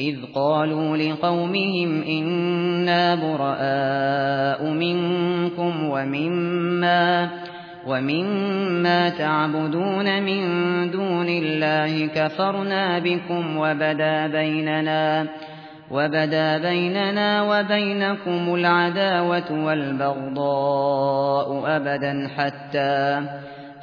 إذ قالوا لقومهم إنا براء منكم ومما ومما تعبدون من دون الله كفرنا بكم وبدا بيننا وبدا بيننا وبينكم العداوة والبغضاء أبدا حتى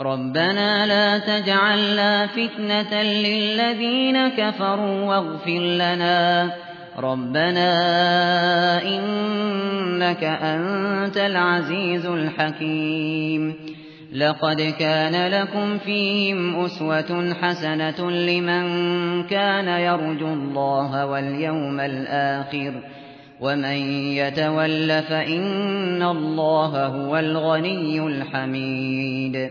ربنا لا تجعلنا فتنة للذين كفروا واغفر لنا ربنا إنك أنت العزيز الحكيم لقد كان لكم فيهم أسوة حسنة لمن كان يرجو الله واليوم الآخر ومن يتول فإن الله هو الغني الحميد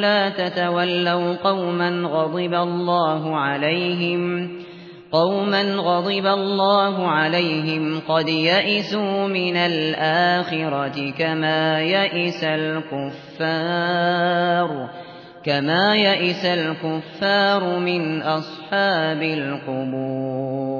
لا تتولوا قوما غضب الله عليهم قوما غضب الله عليهم قد يئسوا من الآخرة كما يئس الكفار كما يئس الكفار من أصحاب القبور